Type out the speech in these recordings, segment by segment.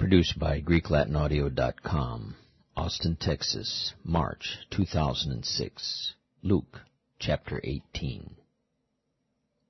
Produced by GreekLatinAudio.com, Austin, Texas, March 2006. Luke, chapter 18.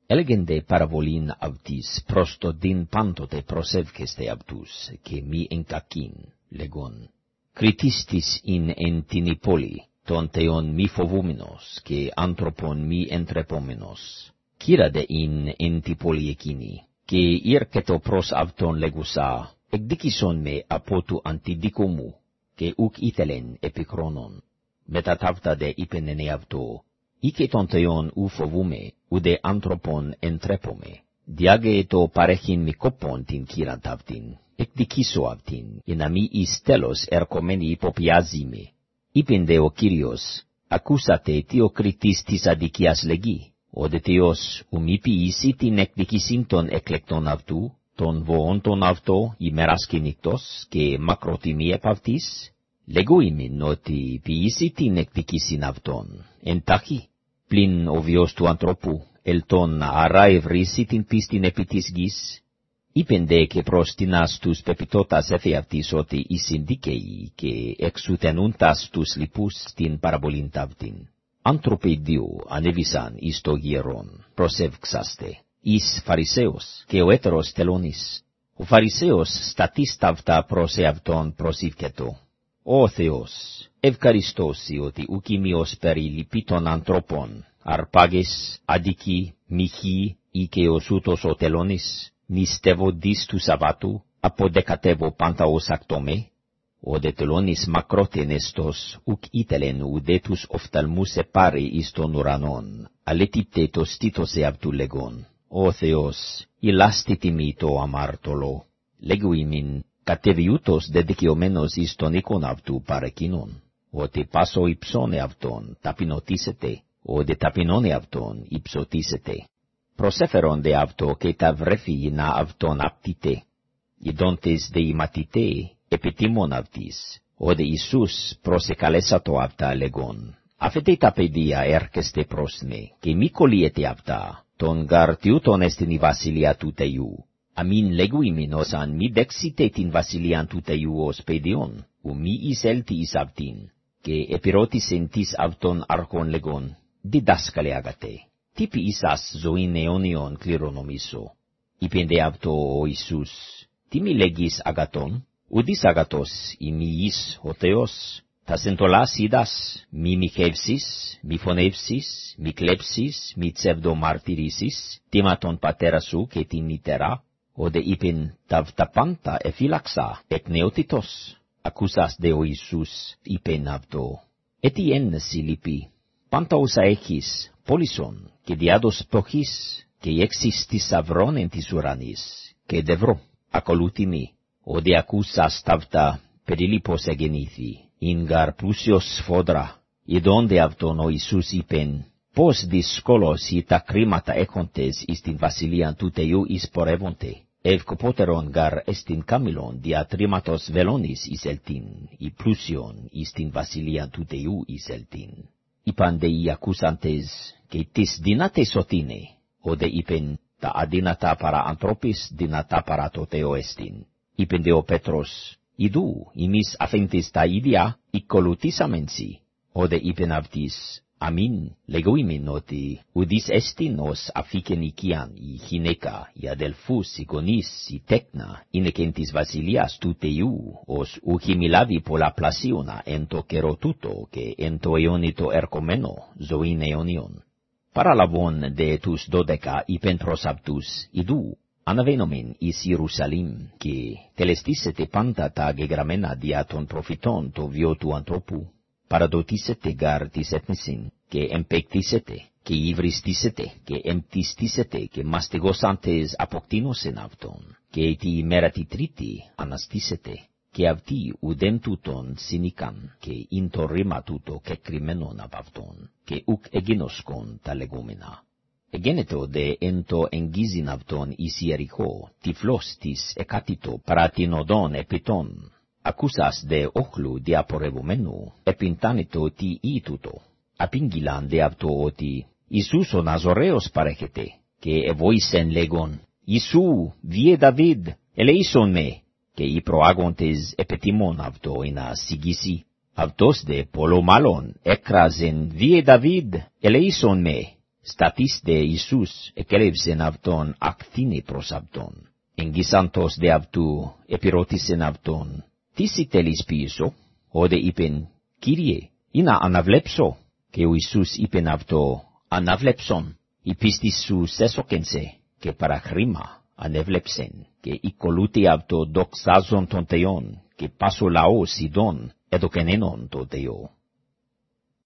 Elegende parabolin avtis prostodin pantote prosevkeste avtus, ke mi enkakin, legon. Kritistis in entinipoli, ton mi fovuminos, ke anthropon mi entrepomenos. Kirade in entipoli ekini, ke irketo pros avton legusa, Εκδίκησον με από του αντιδίκου και ουκ ήθελεν επικρόνον. Μετά ταύτα δε είπεν εν εαυτό, «Ήκε τον Θεόν ου φοβούμε, ουδε άνθρωπον εντρέπομαι. Διάγε το παρέχειν μη κόπον την κύραν ταύτην, εκδικήσω αυτήν, για να μη εις τέλος ερχομένη υποπιάζει με. Είπεν δε ο Κύριος, «Ακούσατε τι ο κριτής της αδικίας λεγεί, ο δε Θεός ου μη ποιήσει την εκδικήσιν των εκλεκτών αυτού, τον βοόντον αυτό ημέρας και νύκτος και μακροτιμή επ' αυτής, λέγω ημιν ότι ποιήσει την εκδικήσιν αυτόν, εντάχει, πλην ο βιος του ανθρώπου, ελτον άρα ευρύσει την πίστην επί της γης, είπεν δε και προς τινάς τους πεπιτώτας εφε αυτής ότι εισιν δίκαιοι και εξουθενούντας τους λοιπούς την παραβολήν ταύτην. Άνθρωποι δύο ανέβησαν εις το γερόν, προσεύξαστε εις Φαρισαίος και ο έτερος τελώνης. Ο Φαρισαίος στατής ταύτα προς εαυτόν προσήφκετο. Ο Θεός, ευκαριστώσει ότι ουκιμιος περί λυπήτων ανθρώπων, αρπάγες, αδικοί, μοιχοί, ή και ο σούτος ο τελώνης, νηστεύοντις του Σαββάτου, αποδεκατεύω πάντα ως ακτόμε, ο δε τελώνης μακρότεν εστός, ουκ ήθελεν ουδέ τους οφθαλμούς επάρει εις τον ουρανόν, αλετίπτε το στήτος εαυτού λεγόν. Ο Θεός, ηλάστη τιμή το αμάρτωλο, λέγου κατεβιούτος δε δικαιωμένος εις τον οίκον αυτού παρακοινών, ότι πάσο υψώνε αυτόν ταπεινωτήσετε, ότι ταπεινώνε αυτόν υψωτήσετε. προσεφέροντε αυτό και τα βρέφη να αυτόν απτήτε. Οι δόντες δε ηματητέ, επιτήμων αυτής, ότι Ιησούς προσεκαλέσατο αυτά λεγόν. Αφετε τα παιδεία έρχεστε προς με, και μη αυτά, τον γαρτιού τον εστιν η βασιλεία του Θεού. Αμήν λεγουίμιν ως αν μη δεξίτε την βασιλείαν του Θεού ως παιδιόν, ου μη εισέλτι εις αυτήν, και επιρώτησεν τίς αυτον αρχόν λεγόν, διδάσκαλε αγατέ, τι πει εισάς ζωήν αιώνιον κληρονομίσω. Υπέν δε αυτό ο Ιησούς, Τιμή λέγεις αγατόν, ουδής αγατός, ημί εις ο ο Ιησούς, τι μη λέγεις αγατόν, ουδείς αγατός ημί εις ο Θεός, τα εντολάς είδας, μη μοιχεύσεις, μη φωνεύσεις, μη κλέψεις, μη ψευδομαρτυρήσεις, τίμα τον πατέρα σου και την μητέρα, όδε είπεν ταυτα πάντα εφύλαξα εκ νεότητος. Ακούσας δε ο Ιησούς είπεν αυτό, έτι εν συλληπεί, πάντα όσα έχεις, πόλισον, και διάδος προχής, και έξις της σαυρών εν της ουρανής, και δευρώ, ακολούθη μη, όδε ακούσας ταυτα περιλίπως εγενήθη, Ίνγαρ πλούσιος φόδρα, ειδώνde αυτον ο Ιησούς είπεν, πώς δυσκόλος ή τα κρίματα έχοντες εις την βασιλείαν του Θεού εισπορεύονται, ευκοπότερον γαρ εστιν καμιλον δια τρίματος βελώνης εισελτήν, ή πλούσιον εις την βασιλείαν του Θεού εισελτήν. Είπαν δε οι ακούσαντες, και τις δυνάτες οτίνε, όδε είπεν, τα αδύνατα παρά ανθρώπης, δυνατά παρά το Θεό εστιν. Είπεν δε ο Πέτρος, Ιδού, ημείς αφέντες τα ίδια, οικολούτησαμεν σοι. Όδε είπεν αυτής, αμήν, λέγω ημίν ότι, ουδείς εστιν ως αφήκεν οικίαν, η γυναίκα, η αδελφούς, η γονείς, η τέκνα, είναι κεν της βασιλείας του Θεού, ως ουχι μιλάβει πολλαπλασίωνα εν το καιρό τούτο, και εν το αιώνιτο ερχομένο, ζωήν αιώνιον. Παραλαβών δε τους δώδεκα είπεν προς αυτούς, ιδού, αναβαίνομεν εις Ιερουσαλήμ, και τελεστήσετε πάντα τα γεγραμμένα δια των προφητών το βιο του ανθρώπου, παραδοτήσετε γάρ της έθνησιν, και εμπεκτήσετε, και υβριστήσετε, και εμπτιστήσετε, και μαστιγώσαντες αποκτήνωσεν αυτόν, και τη ημέρα τη τρίτη αναστήσετε, και αυτοί ουδέν τούτον συνήκαν, και ειν το ρήμα τούτο κεκριμένον απ' αυτόν, και ουκ εγίνωσκον τα λεγόμενα. Εγένετο δε εν το εγγίζιν αυτον εις Ιεριχώ, τυφλός της εκάτητο παρά την οδόν επιτών. Ακούσας δε όχλου διαπορευομένου, επιντάνητο τι ή τούτο. Απήγγυλαν δε αυτό ότι Ιησούς ο Ναζωραίος παρέχεται, και εβοήσεν λέγον, Ιησού, βιε Δαβίδ, ελεήσον με. και οι προάγοντες επετιμών αυτό ενα σιγήσει. Αυτός δε πολλομάλων έκραζεν βίε Δαβίδ, ελεήσον με, στατής δε Ιησούς εκέλευσεν αυτόν ακτίνε προς αυτόν. Εγγυσάντος δε αυτού επιρώτησεν αυτόν, τι σι θέλεις πίσω, όδε είπεν, Κύριε, ή να αναβλέψω, και ο Ιησούς είπεν αυτό, αναβλέψον, η πίστη σου σέσοκενσε, και παραχρήμα ανέβλεψεν, και οικολούτε αυτό δοξάζον τον Θεόν, και πάσο λαός Σιδών, έδωκεν ένον το Θεό.